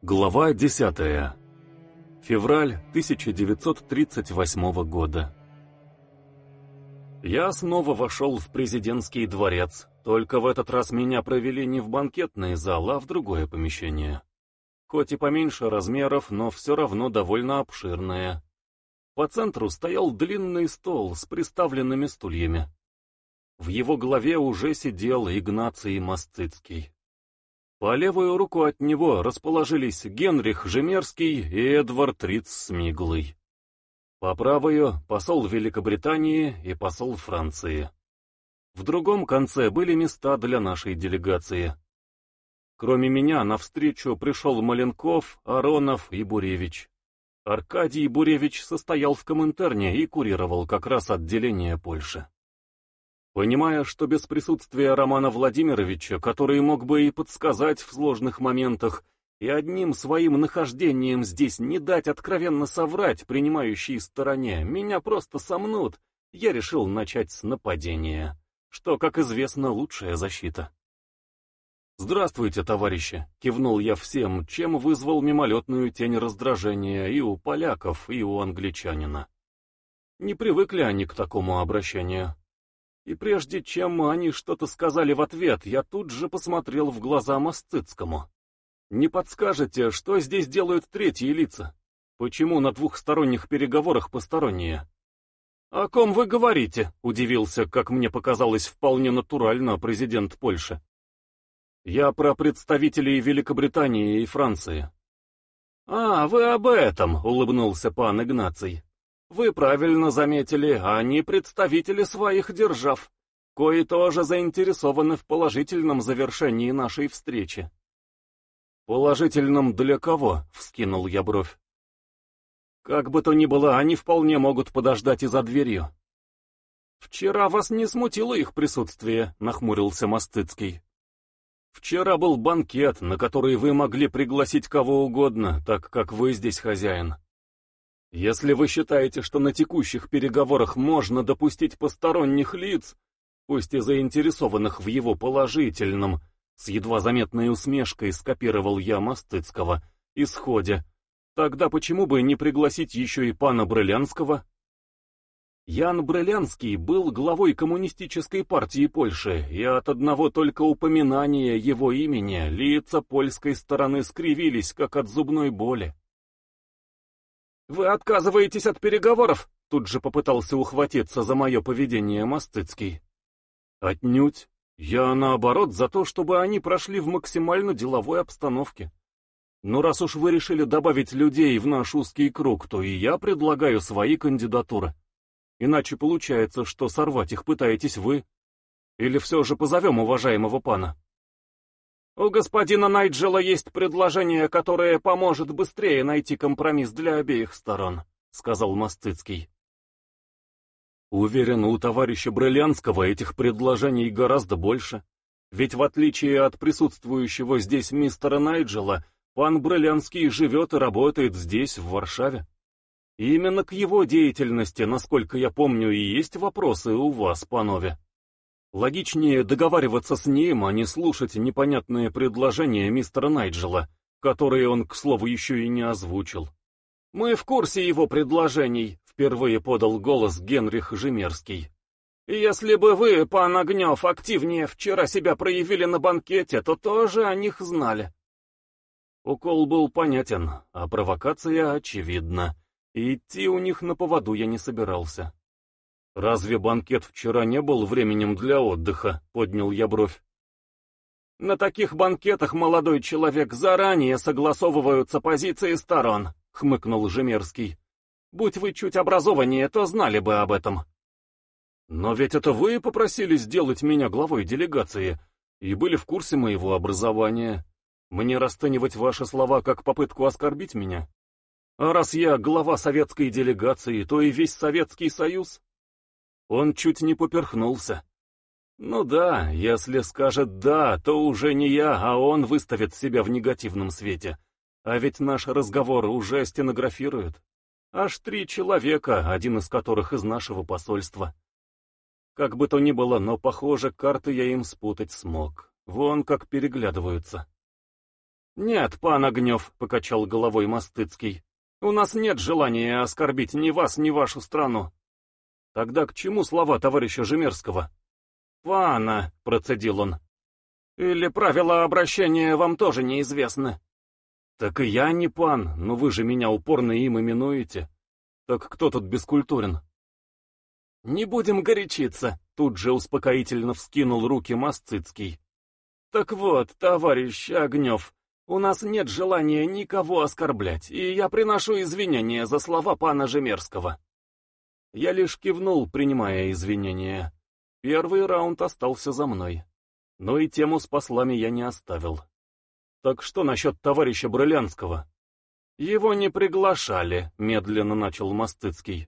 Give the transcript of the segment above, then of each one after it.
Глава 10. Февраль 1938 года. Я снова вошел в президентский дворец, только в этот раз меня провели не в банкетный зал, а в другое помещение. Хоть и поменьше размеров, но все равно довольно обширное. По центру стоял длинный стол с приставленными стульями. В его голове уже сидел Игнаций Мосцицкий. По левую руку от него расположились Генрих Жемерский и Эдвард Риц Смиглый. По правую — посол Великобритании и посол Франции. В другом конце были места для нашей делегации. Кроме меня навстречу пришел Маленков, Аронов и Буревич. Аркадий Буревич состоял в Коминтерне и курировал как раз отделение Польши. Понимая, что без присутствия Романа Владимировича, который мог бы и подсказать в сложных моментах, и одним своим нахождением здесь не дать откровенно соврать принимающей стороне, меня просто сомнут, я решил начать с нападения, что, как известно, лучшая защита. «Здравствуйте, товарищи!» — кивнул я всем, чем вызвал мимолетную тень раздражения и у поляков, и у англичанина. Не привыкли они к такому обращению. И прежде чем они что-то сказали в ответ, я тут же посмотрел в глаза Мостыцкому. Не подскажете, что здесь делают третьи лица? Почему на двухсторонних переговорах посторонние? «О ком вы говорите?» — удивился, как мне показалось, вполне натурально президент Польши. «Я про представителей Великобритании и Франции». «А, вы об этом», — улыбнулся пан Игнаций. Вы правильно заметили, они представители своих держав, кои тоже заинтересованы в положительном завершении нашей встречи. «Положительном для кого?» — вскинул я бровь. «Как бы то ни было, они вполне могут подождать и за дверью». «Вчера вас не смутило их присутствие», — нахмурился Мостыцкий. «Вчера был банкет, на который вы могли пригласить кого угодно, так как вы здесь хозяин. Если вы считаете, что на текущих переговорах можно допустить посторонних лиц, пусть и заинтересованных в его положительном, с едва заметной усмешкой скопировал я Мостыцкого, исходе, тогда почему бы не пригласить еще и пана Брылянского? Ян Брылянский был главой коммунистической партии Польши, и от одного только упоминания его имени лица польской стороны скривились, как от зубной боли. «Вы отказываетесь от переговоров?» Тут же попытался ухватиться за мое поведение Мостыцкий. «Отнюдь. Я, наоборот, за то, чтобы они прошли в максимально деловой обстановке. Но раз уж вы решили добавить людей в наш узкий круг, то и я предлагаю свои кандидатуры. Иначе получается, что сорвать их пытаетесь вы. Или все же позовем уважаемого пана?» «У господина Найджела есть предложение, которое поможет быстрее найти компромисс для обеих сторон», — сказал Мостыцкий. «Уверен, у товарища Брылянского этих предложений гораздо больше. Ведь в отличие от присутствующего здесь мистера Найджела, пан Брылянский живет и работает здесь, в Варшаве. И именно к его деятельности, насколько я помню, и есть вопросы у вас, панове». Логичнее договариваться с ним, а не слушать непонятные предложения мистера Найджела, которые он, к слову, еще и не озвучил. «Мы в курсе его предложений», — впервые подал голос Генрих Жемерский. «Если бы вы, пан Огнев, активнее вчера себя проявили на банкете, то тоже о них знали». Укол был понятен, а провокация очевидна, и идти у них на поводу я не собирался. «Разве банкет вчера не был временем для отдыха?» — поднял я бровь. «На таких банкетах, молодой человек, заранее согласовываются позиции сторон», — хмыкнул Жемерский. «Будь вы чуть образованнее, то знали бы об этом». «Но ведь это вы попросили сделать меня главой делегации и были в курсе моего образования. Мне расценивать ваши слова как попытку оскорбить меня? А раз я глава советской делегации, то и весь Советский Союз?» Он чуть не поперхнулся. Ну да, если скажет «да», то уже не я, а он выставит себя в негативном свете. А ведь наш разговор уже стенографируют. Аж три человека, один из которых из нашего посольства. Как бы то ни было, но, похоже, карты я им спутать смог. Вон как переглядываются. «Нет, пан Огнев», — покачал головой Мостыцкий, — «у нас нет желания оскорбить ни вас, ни вашу страну». «Тогда к чему слова товарища Жемерского?» «Пана», — процедил он. «Или правила обращения вам тоже неизвестны?» «Так и я не пан, но вы же меня упорно им именуете. Так кто тут бескультурен?» «Не будем горячиться», — тут же успокоительно вскинул руки Масцицкий. «Так вот, товарищ Огнев, у нас нет желания никого оскорблять, и я приношу извинения за слова пана Жемерского». Я лишь кивнул, принимая извинения. Первый раунд остался за мной. Но и тему с послами я не оставил. Так что насчет товарища Брылянского? Его не приглашали, медленно начал Мостыцкий.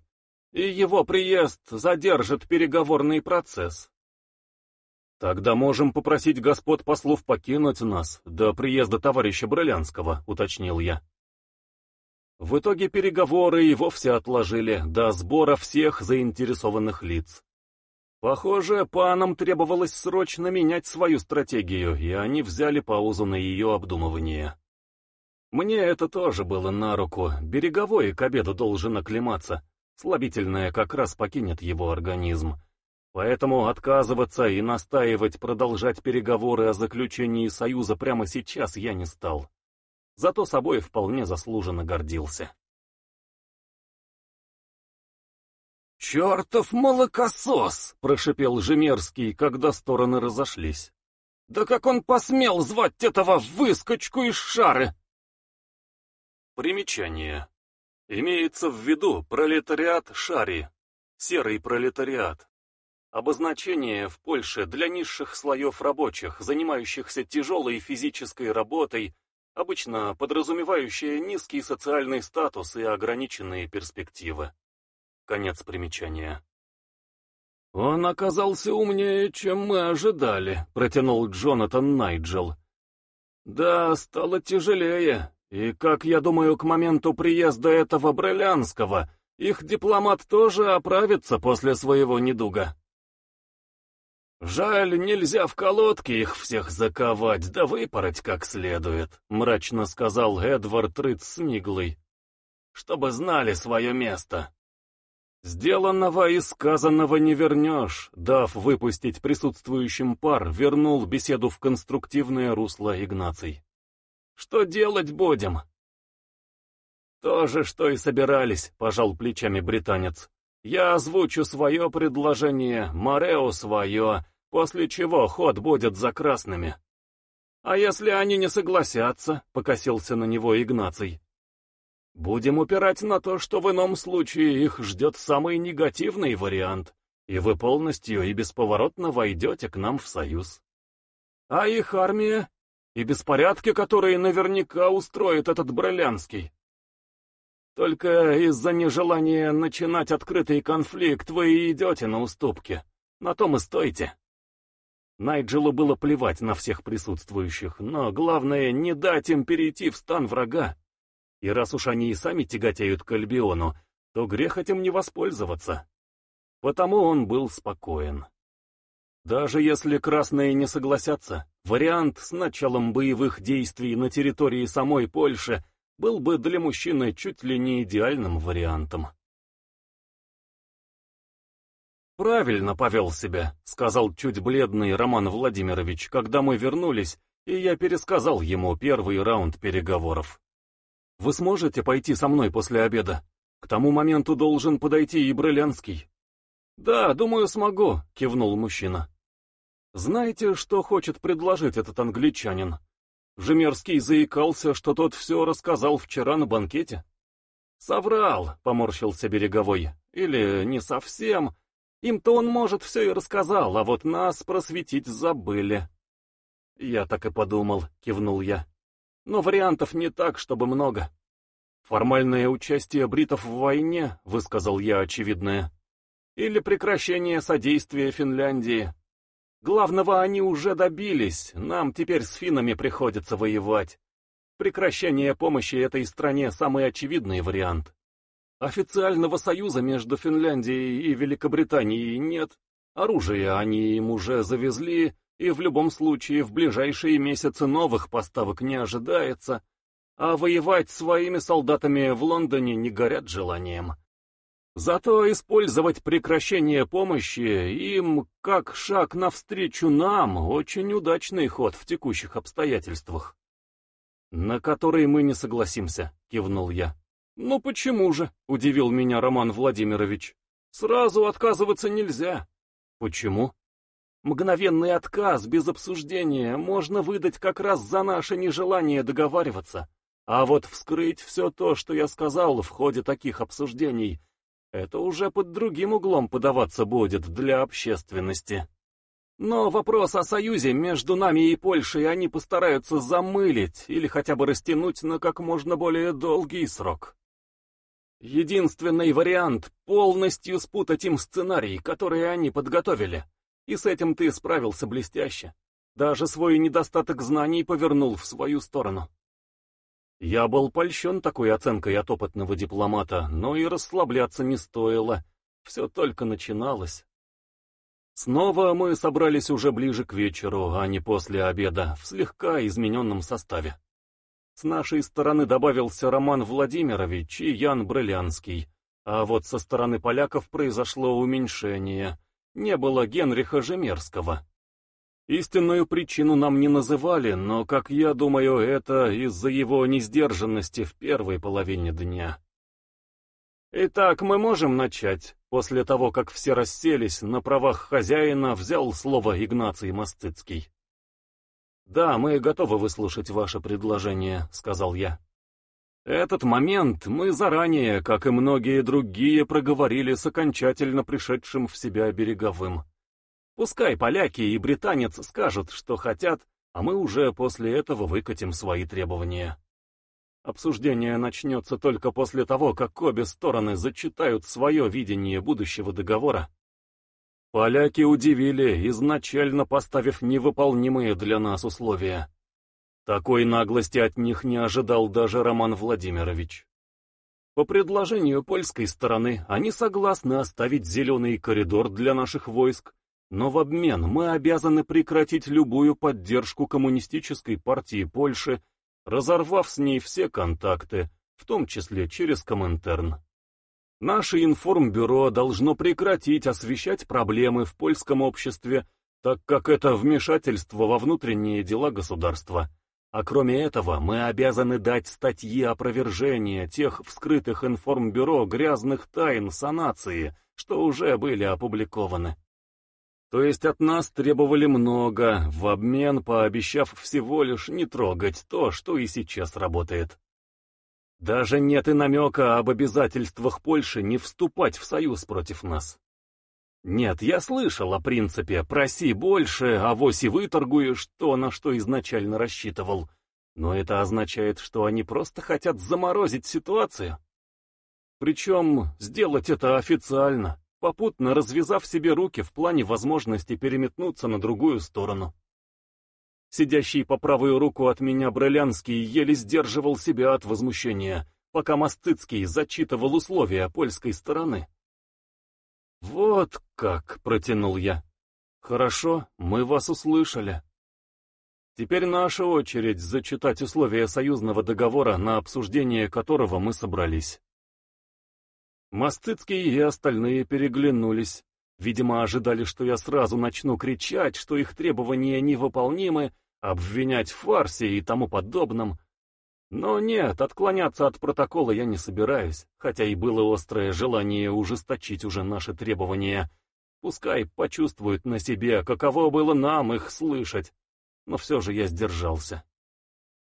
И его приезд задержит переговорный процесс. «Тогда можем попросить господ послов покинуть нас до приезда товарища Брылянского», — уточнил я. В итоге переговоры и вовсе отложили до сбора всех заинтересованных лиц. Похоже, панам требовалось срочно менять свою стратегию, и они взяли паузу на ее обдумывание. Мне это тоже было на руку, береговой к обеду должен оклематься, слабительное как раз покинет его организм. Поэтому отказываться и настаивать продолжать переговоры о заключении союза прямо сейчас я не стал. Зато собой вполне заслуженно гордился. «Чертов молокосос!» — прошипел Жемерский, когда стороны разошлись. «Да как он посмел звать этого выскочку из шары?» Примечание. Имеется в виду пролетариат Шари, серый пролетариат. Обозначение в Польше для низших слоев рабочих, занимающихся тяжелой физической работой, обычно подразумевающее низкий социальный статус и ограниченные перспективы. Конец примечания. «Он оказался умнее, чем мы ожидали», — протянул Джонатан Найджел. «Да, стало тяжелее, и, как я думаю, к моменту приезда этого Брылянского их дипломат тоже оправится после своего недуга». «Жаль, нельзя в колодке их всех заковать, да выпороть как следует», — мрачно сказал Эдвард Рыц Смиглый. «Чтобы знали свое место». Сделанного и сказанного не вернешь, дав выпустить присутствующим пар, вернул беседу в конструктивное русло Игнаций. Что делать будем? То же, что и собирались, пожал плечами британец. Я озвучу свое предложение, Морео свое, после чего ход будет за красными. А если они не согласятся, покосился на него Игнаций. Будем упирать на то, что в ином случае их ждет самый негативный вариант, и вы полностью и бесповоротно войдете к нам в союз. А их армия и беспорядки, которые наверняка устроит этот Брылянский. Только из-за нежелания начинать открытый конфликт вы и идете на уступки. На том и стойте. Найджелу было плевать на всех присутствующих, но главное не дать им перейти в стан врага. И раз уж они и сами тяготеют к Альбиону, то грех этим не воспользоваться. Потому он был спокоен. Даже если красные не согласятся, вариант с началом боевых действий на территории самой Польши был бы для мужчины чуть ли не идеальным вариантом. «Правильно повел себя», — сказал чуть бледный Роман Владимирович, когда мы вернулись, и я пересказал ему первый раунд переговоров. Вы сможете пойти со мной после обеда? К тому моменту должен подойти и Брылянский. Да, думаю, смогу, кивнул мужчина. Знаете, что хочет предложить этот англичанин? Жемерский заикался, что тот все рассказал вчера на банкете. Соврал, поморщился Береговой. Или не совсем. Им-то он, может, все и рассказал, а вот нас просветить забыли. Я так и подумал, кивнул я. Но вариантов не так, чтобы много. Формальное участие бритов в войне, высказал я очевидное. Или прекращение содействия Финляндии. Главного они уже добились, нам теперь с финнами приходится воевать. Прекращение помощи этой стране самый очевидный вариант. Официального союза между Финляндией и Великобританией нет. Оружие они им уже завезли, и в любом случае в ближайшие месяцы новых поставок не ожидается, а воевать своими солдатами в Лондоне не горят желанием. Зато использовать прекращение помощи им как шаг навстречу нам очень удачный ход в текущих обстоятельствах. «На который мы не согласимся», — кивнул я. «Ну почему же?» — удивил меня Роман Владимирович. «Сразу отказываться нельзя». «Почему?» «Мгновенный отказ без обсуждения можно выдать как раз за наше нежелание договариваться. А вот вскрыть все то, что я сказал в ходе таких обсуждений, это уже под другим углом подаваться будет для общественности. Но вопрос о союзе между нами и Польшей они постараются замылить или хотя бы растянуть на как можно более долгий срок. Единственный вариант — полностью спутать им сценарий, который они подготовили. И с этим ты справился блестяще. Даже свой недостаток знаний повернул в свою сторону. Я был польщен такой оценкой от опытного дипломата, но и расслабляться не стоило. Все только начиналось. Снова мы собрались уже ближе к вечеру, а не после обеда, в слегка измененном составе. С нашей стороны добавился Роман Владимирович и Ян Брылянский, а вот со стороны поляков произошло уменьшение. Не было Генриха Жемерского. Истинную причину нам не называли, но, как я думаю, это из-за его несдержанности в первой половине дня. Итак, мы можем начать. После того, как все расселись, на правах хозяина взял слово Игнаций Мостыцкий. «Да, мы готовы выслушать ваше предложение», — сказал я. Этот момент мы заранее, как и многие другие, проговорили с окончательно пришедшим в себя береговым. Пускай поляки и британец скажут, что хотят, а мы уже после этого выкатим свои требования. Обсуждение начнется только после того, как обе стороны зачитают свое видение будущего договора Поляки удивили, изначально поставив невыполнимые для нас условия. Такой наглости от них не ожидал даже Роман Владимирович. По предложению польской стороны, они согласны оставить зеленый коридор для наших войск, но в обмен мы обязаны прекратить любую поддержку коммунистической партии Польши, разорвав с ней все контакты, в том числе через Коминтерн. Наше информбюро должно прекратить освещать проблемы в польском обществе, так как это вмешательство во внутренние дела государства. А кроме этого, мы обязаны дать статьи опровержения тех вскрытых информбюро грязных тайн санации, что уже были опубликованы. То есть от нас требовали много, в обмен пообещав всего лишь не трогать то, что и сейчас работает. Даже нет и намека об обязательствах Польши не вступать в союз против нас. Нет, я слышал о принципе «проси больше, а вось и выторгуешь то, на что изначально рассчитывал». Но это означает, что они просто хотят заморозить ситуацию. Причем сделать это официально, попутно развязав себе руки в плане возможности переметнуться на другую сторону. Сидящий по правую руку от меня Брылянский еле сдерживал себя от возмущения, пока Мостыцкий зачитывал условия польской стороны. «Вот как!» — протянул я. «Хорошо, мы вас услышали. Теперь наша очередь зачитать условия союзного договора, на обсуждение которого мы собрались». Мостыцкий и остальные переглянулись. Видимо, ожидали, что я сразу начну кричать, что их требования невыполнимы, обвинять в фарсе и тому подобном. Но нет, отклоняться от протокола я не собираюсь, хотя и было острое желание ужесточить уже наши требования. Пускай почувствуют на себе, каково было нам их слышать. Но все же я сдержался.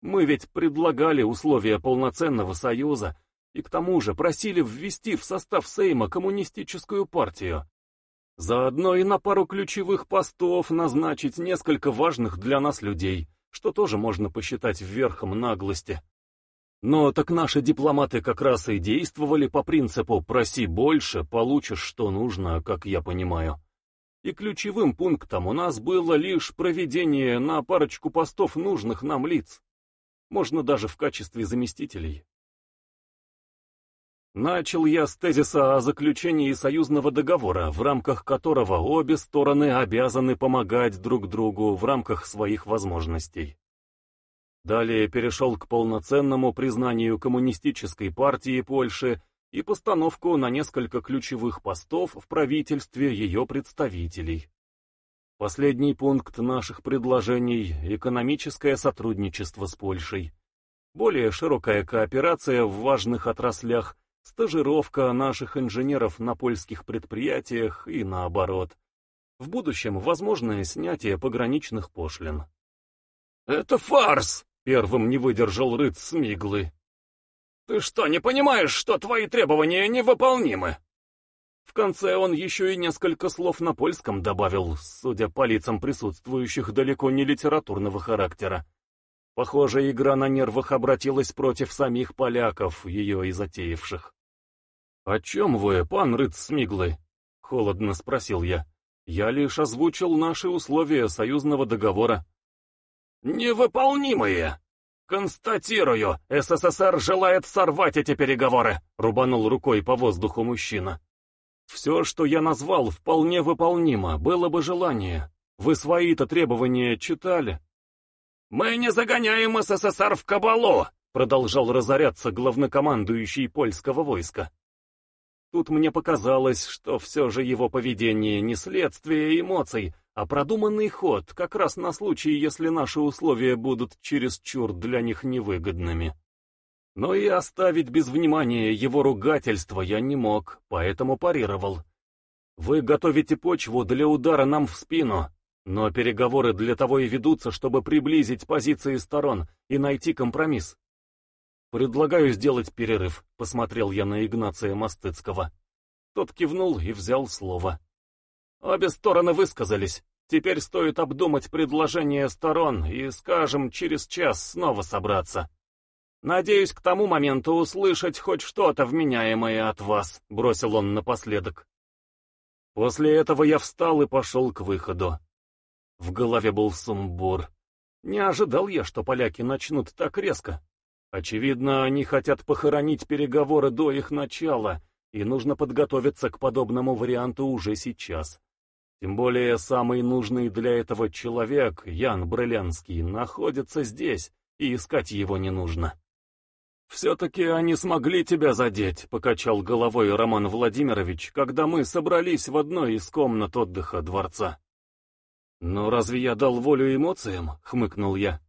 Мы ведь предлагали условия полноценного союза, и к тому же просили ввести в состав Сейма коммунистическую партию. Заодно и на пару ключевых постов назначить несколько важных для нас людей, что тоже можно посчитать верхом наглости. Но так наши дипломаты как раз и действовали по принципу «проси больше, получишь что нужно», как я понимаю. И ключевым пунктом у нас было лишь проведение на парочку постов нужных нам лиц. Можно даже в качестве заместителей. Начал я с тезиса о заключении союзного договора, в рамках которого обе стороны обязаны помогать друг другу в рамках своих возможностей. Далее перешел к полноценному признанию коммунистической партии Польши и постановку на несколько ключевых постов в правительстве ее представителей. Последний пункт наших предложений – экономическое сотрудничество с Польшей. Более широкая кооперация в важных отраслях – стажировка наших инженеров на польских предприятиях и наоборот. В будущем возможное снятие пограничных пошлин. «Это фарс!» — первым не выдержал рыц Смиглы. «Ты что, не понимаешь, что твои требования невыполнимы?» В конце он еще и несколько слов на польском добавил, судя по лицам присутствующих далеко не литературного характера. Похоже, игра на нервах обратилась против самих поляков, ее и затеявших. «О чем вы, пан Рыц Смиглы?» — холодно спросил я. «Я лишь озвучил наши условия союзного договора». «Невыполнимые! Констатирую, СССР желает сорвать эти переговоры!» — рубанул рукой по воздуху мужчина. «Все, что я назвал, вполне выполнимо, было бы желание. Вы свои-то требования читали?» «Мы не загоняем СССР в кабалу!» — продолжал разоряться главнокомандующий польского войска. Тут мне показалось, что все же его поведение не следствие эмоций, а продуманный ход, как раз на случай, если наши условия будут чересчур для них невыгодными. Но и оставить без внимания его ругательство я не мог, поэтому парировал. Вы готовите почву для удара нам в спину, но переговоры для того и ведутся, чтобы приблизить позиции сторон и найти компромисс. «Предлагаю сделать перерыв», — посмотрел я на Игнация Мостыцкого. Тот кивнул и взял слово. «Обе стороны высказались. Теперь стоит обдумать предложение сторон и, скажем, через час снова собраться. Надеюсь, к тому моменту услышать хоть что-то вменяемое от вас», — бросил он напоследок. После этого я встал и пошел к выходу. В голове был сумбур. Не ожидал я, что поляки начнут так резко. Очевидно, они хотят похоронить переговоры до их начала, и нужно подготовиться к подобному варианту уже сейчас. Тем более, самый нужный для этого человек, Ян Брылянский, находится здесь, и искать его не нужно. «Все-таки они смогли тебя задеть», — покачал головой Роман Владимирович, когда мы собрались в одной из комнат отдыха дворца. «Но разве я дал волю эмоциям?» — хмыкнул я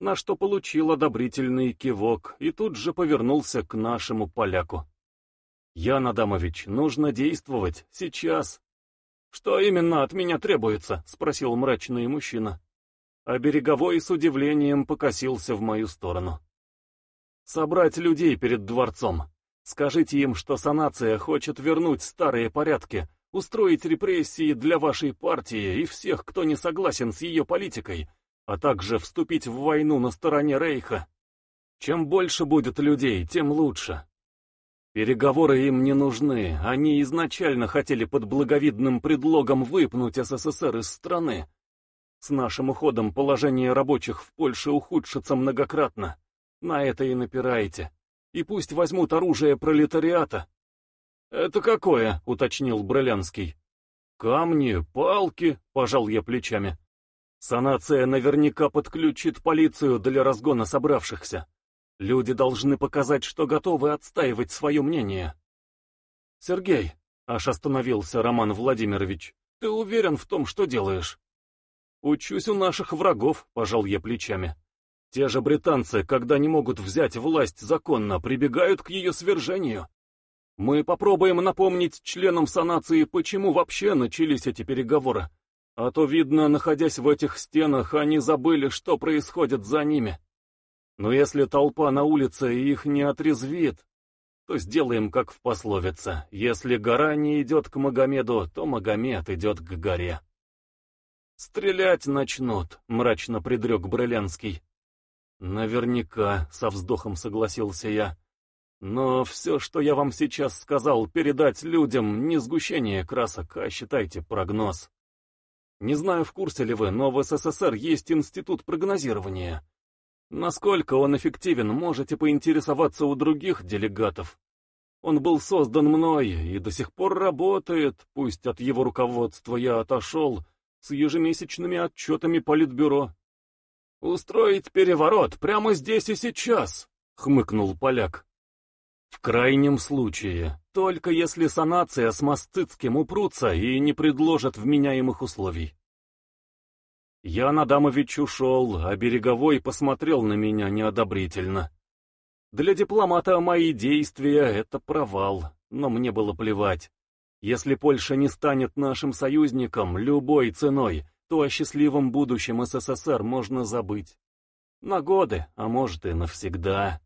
на что получил одобрительный кивок и тут же повернулся к нашему поляку. «Ян Адамович, нужно действовать, сейчас». «Что именно от меня требуется?» — спросил мрачный мужчина. А береговой с удивлением покосился в мою сторону. «Собрать людей перед дворцом. Скажите им, что санация хочет вернуть старые порядки, устроить репрессии для вашей партии и всех, кто не согласен с ее политикой, а также вступить в войну на стороне Рейха. Чем больше будет людей, тем лучше. Переговоры им не нужны, они изначально хотели под благовидным предлогом выпнуть СССР из страны. С нашим уходом положение рабочих в Польше ухудшится многократно. На это и напирайте. И пусть возьмут оружие пролетариата. «Это какое?» — уточнил Брылянский. «Камни, палки», — пожал я плечами. Санация наверняка подключит полицию для разгона собравшихся. Люди должны показать, что готовы отстаивать свое мнение. Сергей, аж остановился Роман Владимирович, ты уверен в том, что делаешь? Учусь у наших врагов, пожал я плечами. Те же британцы, когда не могут взять власть законно, прибегают к ее свержению. Мы попробуем напомнить членам санации, почему вообще начались эти переговоры, а то, видно, находясь в этих стенах, они забыли, что происходит за ними. Но если толпа на улице их не отрезвит, то сделаем, как в пословице. Если гора не идет к Магомеду, то Магомед идет к горе. «Стрелять начнут», — мрачно предрек Брылянский. «Наверняка», — со вздохом согласился я. «Но все, что я вам сейчас сказал, передать людям не сгущение красок, а считайте прогноз». Не знаю, в курсе ли вы, но в СССР есть институт прогнозирования. Насколько он эффективен, можете поинтересоваться у других делегатов. Он был создан мной и до сих пор работает, пусть от его руководства я отошел, с ежемесячными отчетами Политбюро. «Устроить переворот прямо здесь и сейчас», — хмыкнул поляк. «В крайнем случае, только если санация с Мастыцким упрутся и не предложат вменяемых условий». Ян Адамович ушел, а Береговой посмотрел на меня неодобрительно. Для дипломата мои действия — это провал, но мне было плевать. Если Польша не станет нашим союзником любой ценой, то о счастливом будущем СССР можно забыть. На годы, а может и навсегда.